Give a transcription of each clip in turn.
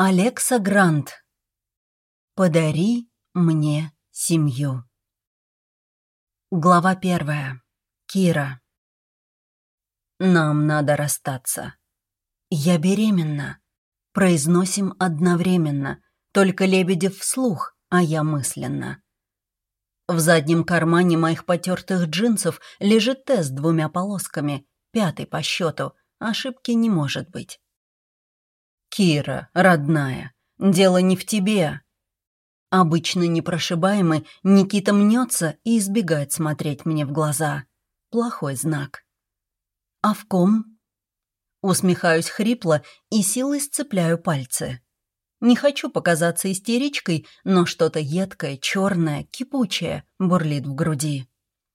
Алекса Грант. Подари мне семью. Глава первая. Кира. Нам надо расстаться. Я беременна. Произносим одновременно, только Лебедев вслух, а я мысленно. В заднем кармане моих потертых джинсов лежит тест с двумя полосками, пятый по счету, ошибки не может быть. «Кира, родная, дело не в тебе». Обычно непрошибаемый, Никита мнется и избегает смотреть мне в глаза. Плохой знак. «А в ком?» Усмехаюсь хрипло и силой сцепляю пальцы. Не хочу показаться истеричкой, но что-то едкое, черное, кипучее бурлит в груди.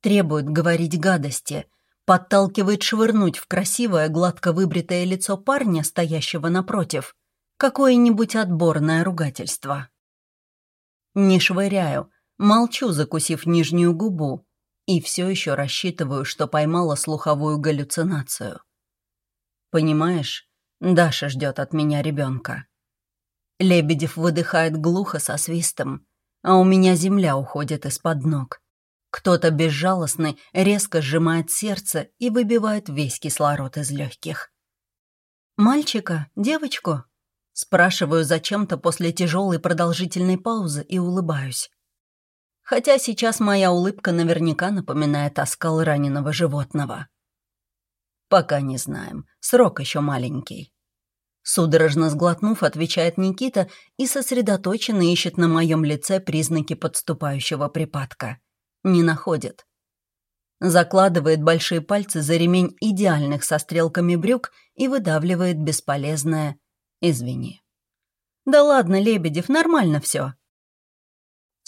Требует говорить гадости, подталкивает швырнуть в красивое, гладко выбритое лицо парня, стоящего напротив, какое-нибудь отборное ругательство. Не швыряю, молчу, закусив нижнюю губу, и все еще рассчитываю, что поймала слуховую галлюцинацию. Понимаешь, Даша ждет от меня ребенка. Лебедев выдыхает глухо со свистом, а у меня земля уходит из-под ног. Кто-то безжалостный резко сжимает сердце и выбивает весь кислород из легких. «Мальчика? Девочку?» Спрашиваю зачем-то после тяжелой продолжительной паузы и улыбаюсь. Хотя сейчас моя улыбка наверняка напоминает оскал раненого животного. Пока не знаем, срок еще маленький. Судорожно сглотнув, отвечает Никита и сосредоточенно ищет на моем лице признаки подступающего припадка. Не находит. Закладывает большие пальцы за ремень идеальных со стрелками брюк и выдавливает бесполезное «извини». «Да ладно, Лебедев, нормально все.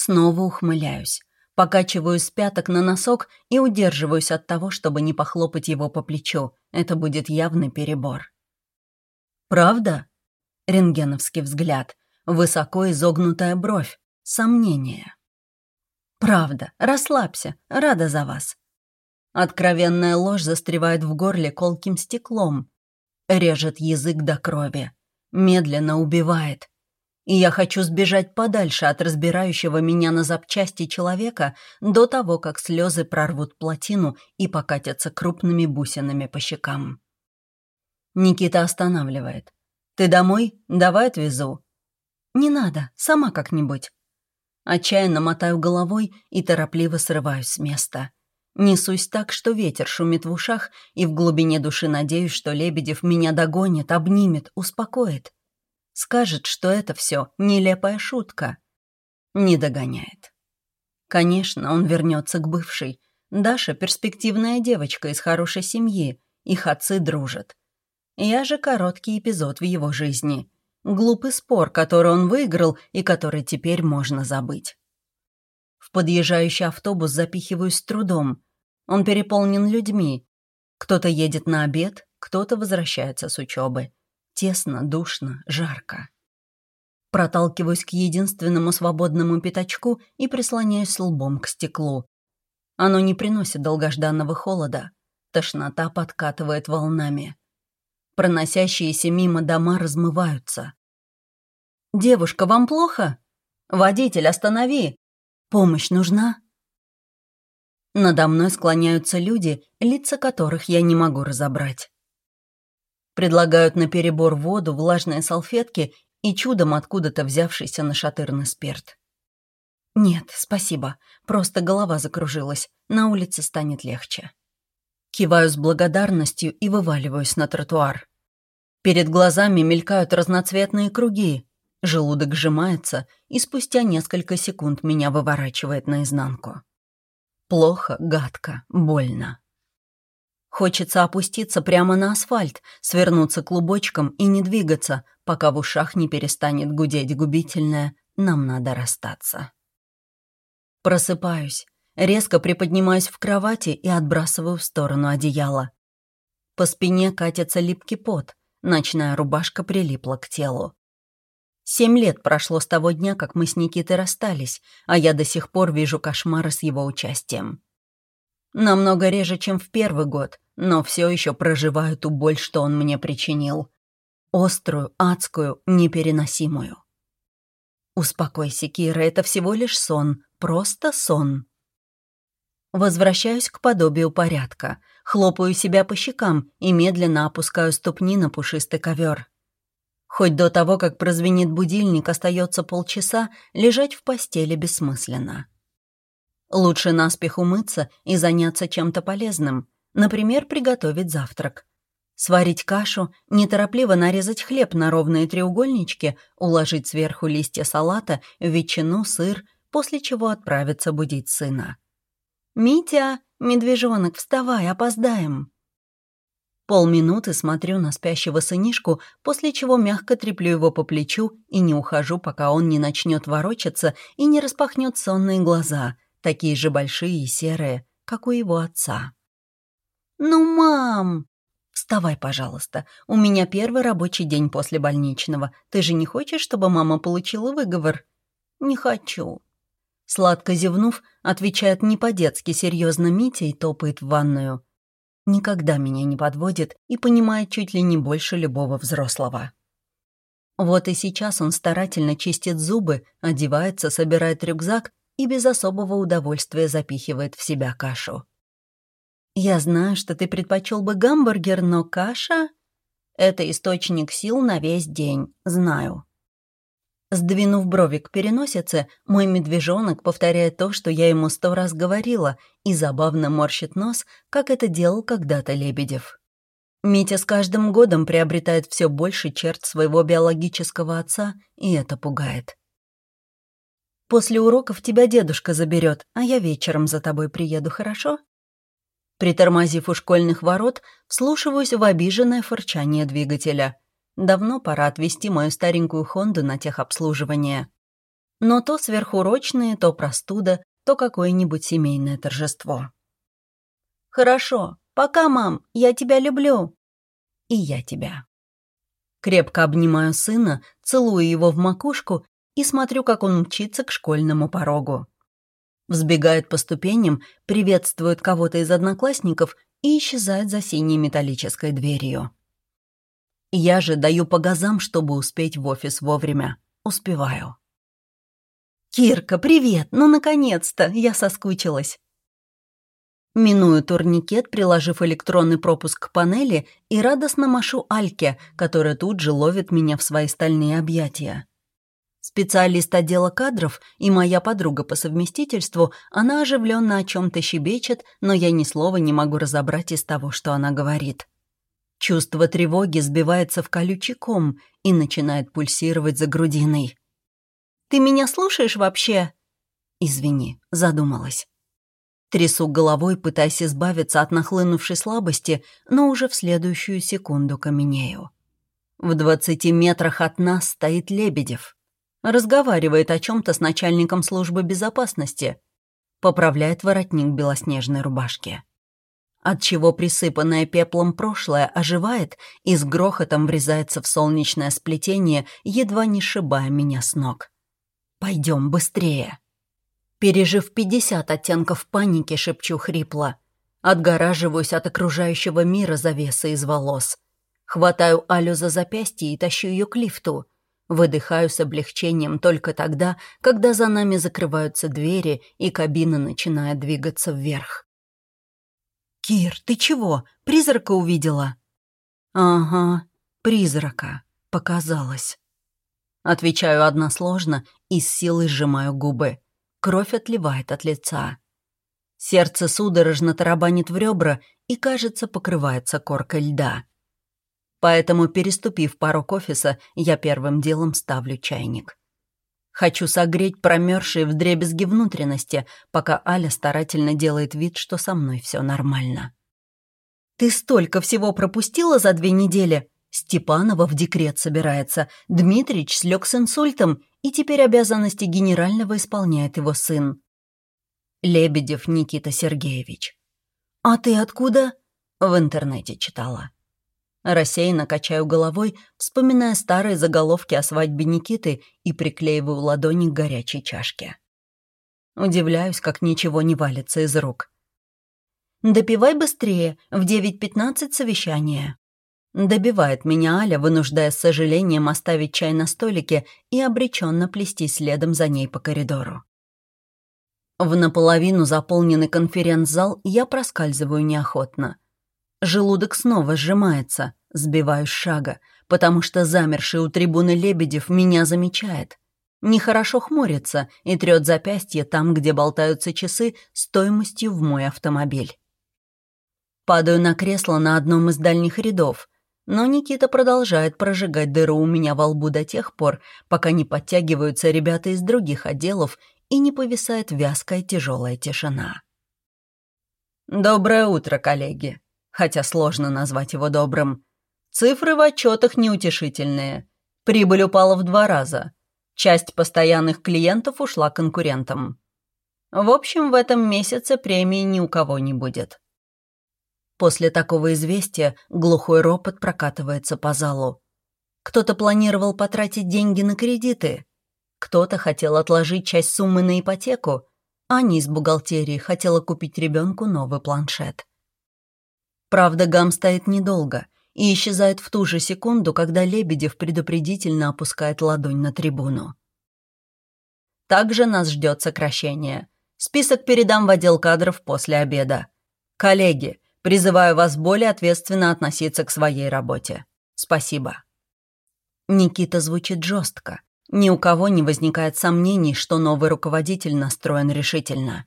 Снова ухмыляюсь, покачиваю с пяток на носок и удерживаюсь от того, чтобы не похлопать его по плечу. Это будет явный перебор. «Правда?» Рентгеновский взгляд, высоко изогнутая бровь, сомнение. «Правда, расслабься, рада за вас». Откровенная ложь застревает в горле колким стеклом, режет язык до крови, медленно убивает. И я хочу сбежать подальше от разбирающего меня на запчасти человека до того, как слезы прорвут плотину и покатятся крупными бусинами по щекам. Никита останавливает. «Ты домой? Давай отвезу». «Не надо, сама как-нибудь». Отчаянно мотаю головой и торопливо срываюсь с места. Несусь так, что ветер шумит в ушах, и в глубине души надеюсь, что Лебедев меня догонит, обнимет, успокоит. Скажет, что это все нелепая шутка. Не догоняет. Конечно, он вернется к бывшей. Даша — перспективная девочка из хорошей семьи, их отцы дружат. Я же короткий эпизод в его жизни. Глупый спор, который он выиграл и который теперь можно забыть. В подъезжающий автобус запихиваюсь с трудом. Он переполнен людьми. Кто-то едет на обед, кто-то возвращается с учебы. Тесно, душно, жарко. Проталкиваюсь к единственному свободному пятачку и прислоняюсь лбом к стеклу. Оно не приносит долгожданного холода. Тошнота подкатывает волнами. Проносящиеся мимо дома размываются. «Девушка, вам плохо? Водитель, останови! Помощь нужна?» Надо мной склоняются люди, лица которых я не могу разобрать. Предлагают на перебор воду, влажные салфетки и чудом откуда-то взявшийся нашатырный спирт. «Нет, спасибо. Просто голова закружилась. На улице станет легче». Киваю с благодарностью и вываливаюсь на тротуар. Перед глазами мелькают разноцветные круги. Желудок сжимается, и спустя несколько секунд меня выворачивает наизнанку. Плохо, гадко, больно. Хочется опуститься прямо на асфальт, свернуться клубочком и не двигаться, пока в ушах не перестанет гудеть губительное «нам надо расстаться». Просыпаюсь, резко приподнимаюсь в кровати и отбрасываю в сторону одеяла. По спине катится липкий пот, ночная рубашка прилипла к телу. Семь лет прошло с того дня, как мы с Никитой расстались, а я до сих пор вижу кошмары с его участием. Намного реже, чем в первый год, но все еще проживаю ту боль, что он мне причинил. Острую, адскую, непереносимую. Успокойся, Кира, это всего лишь сон. Просто сон. Возвращаюсь к подобию порядка. Хлопаю себя по щекам и медленно опускаю ступни на пушистый ковер. Хоть до того, как прозвенит будильник, остается полчаса, лежать в постели бессмысленно. Лучше наспех умыться и заняться чем-то полезным. Например, приготовить завтрак. Сварить кашу, неторопливо нарезать хлеб на ровные треугольнички, уложить сверху листья салата, ветчину, сыр, после чего отправиться будить сына. «Митя, медвежонок, вставай, опоздаем!» Полминуты смотрю на спящего сынишку, после чего мягко треплю его по плечу и не ухожу, пока он не начнет ворочаться и не распахнет сонные глаза, такие же большие и серые, как у его отца. «Ну, мам!» «Вставай, пожалуйста. У меня первый рабочий день после больничного. Ты же не хочешь, чтобы мама получила выговор?» «Не хочу». Сладко зевнув, отвечает не по-детски серьезно Митя и топает в ванную никогда меня не подводит и понимает чуть ли не больше любого взрослого. Вот и сейчас он старательно чистит зубы, одевается, собирает рюкзак и без особого удовольствия запихивает в себя кашу. «Я знаю, что ты предпочел бы гамбургер, но каша — это источник сил на весь день, знаю», Сдвинув брови к переносице, мой медвежонок повторяет то, что я ему сто раз говорила, и забавно морщит нос, как это делал когда-то Лебедев. Митя с каждым годом приобретает все больше черт своего биологического отца, и это пугает. «После уроков тебя дедушка заберет, а я вечером за тобой приеду, хорошо?» Притормозив у школьных ворот, вслушиваюсь в обиженное фырчание двигателя — Давно пора отвезти мою старенькую Хонду на техобслуживание. Но то сверхурочные, то простуда, то какое-нибудь семейное торжество. «Хорошо. Пока, мам. Я тебя люблю». «И я тебя». Крепко обнимаю сына, целую его в макушку и смотрю, как он мчится к школьному порогу. Взбегает по ступеням, приветствует кого-то из одноклассников и исчезает за синей металлической дверью. Я же даю по газам, чтобы успеть в офис вовремя. Успеваю. «Кирка, привет! Ну, наконец-то! Я соскучилась!» Миную турникет, приложив электронный пропуск к панели, и радостно машу Альке, которая тут же ловит меня в свои стальные объятия. Специалист отдела кадров и моя подруга по совместительству, она оживленно о чем-то щебечет, но я ни слова не могу разобрать из того, что она говорит. Чувство тревоги сбивается в колючий ком и начинает пульсировать за грудиной. «Ты меня слушаешь вообще?» «Извини, задумалась». Трясу головой, пытаясь избавиться от нахлынувшей слабости, но уже в следующую секунду каменею. В двадцати метрах от нас стоит Лебедев. Разговаривает о чем то с начальником службы безопасности. Поправляет воротник белоснежной рубашки отчего присыпанное пеплом прошлое оживает и с грохотом врезается в солнечное сплетение, едва не сшибая меня с ног. «Пойдем быстрее!» Пережив пятьдесят оттенков паники, шепчу хрипло. Отгораживаюсь от окружающего мира завеса из волос. Хватаю Алю за запястье и тащу ее к лифту. Выдыхаю с облегчением только тогда, когда за нами закрываются двери и кабина начинает двигаться вверх. «Кир, ты чего? Призрака увидела?» «Ага, призрака. Показалось». Отвечаю односложно и с силой сжимаю губы. Кровь отливает от лица. Сердце судорожно тарабанит в ребра и, кажется, покрывается коркой льда. Поэтому, переступив порог офиса, я первым делом ставлю чайник. Хочу согреть промерзшие вдребезги внутренности, пока Аля старательно делает вид, что со мной все нормально. «Ты столько всего пропустила за две недели!» Степанова в декрет собирается, Дмитрич слег с инсультом, и теперь обязанности генерального исполняет его сын. Лебедев Никита Сергеевич. «А ты откуда?» В интернете читала. Рассеянно качаю головой, вспоминая старые заголовки о свадьбе Никиты и приклеиваю ладони к горячей чашке. Удивляюсь, как ничего не валится из рук. «Допивай быстрее, в 9.15 совещание». Добивает меня Аля, вынуждая с сожалением оставить чай на столике и обреченно плести следом за ней по коридору. В наполовину заполненный конференц-зал я проскальзываю неохотно. Желудок снова сжимается, сбиваюсь шага, потому что замерший у трибуны Лебедев меня замечает. Нехорошо хмурится и трет запястье там, где болтаются часы стоимостью в мой автомобиль. Падаю на кресло на одном из дальних рядов, но Никита продолжает прожигать дыру у меня во лбу до тех пор, пока не подтягиваются ребята из других отделов и не повисает вязкая тяжелая тишина. «Доброе утро, коллеги!» Хотя сложно назвать его добрым. Цифры в отчетах неутешительные. Прибыль упала в два раза. Часть постоянных клиентов ушла конкурентам. В общем, в этом месяце премии ни у кого не будет. После такого известия глухой ропот прокатывается по залу. Кто-то планировал потратить деньги на кредиты, кто-то хотел отложить часть суммы на ипотеку, а не из бухгалтерии хотела купить ребенку новый планшет. Правда, гам стоит недолго и исчезает в ту же секунду, когда Лебедев предупредительно опускает ладонь на трибуну. Также нас ждет сокращение. Список передам в отдел кадров после обеда. Коллеги, призываю вас более ответственно относиться к своей работе. Спасибо. Никита звучит жестко, ни у кого не возникает сомнений, что новый руководитель настроен решительно.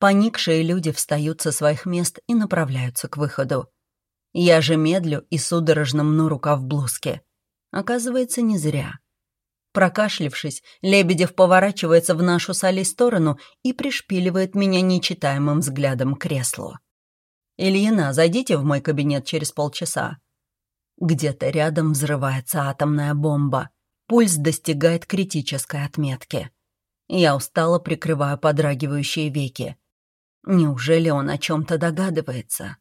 Поникшие люди встают со своих мест и направляются к выходу. Я же медлю и судорожно мну рука в блузке. Оказывается, не зря. Прокашлившись, Лебедев поворачивается в нашу с сторону и пришпиливает меня нечитаемым взглядом к креслу. «Ильина, зайдите в мой кабинет через полчаса». Где-то рядом взрывается атомная бомба — Пульс достигает критической отметки. Я устало прикрываю подрагивающие веки. Неужели он о чем-то догадывается?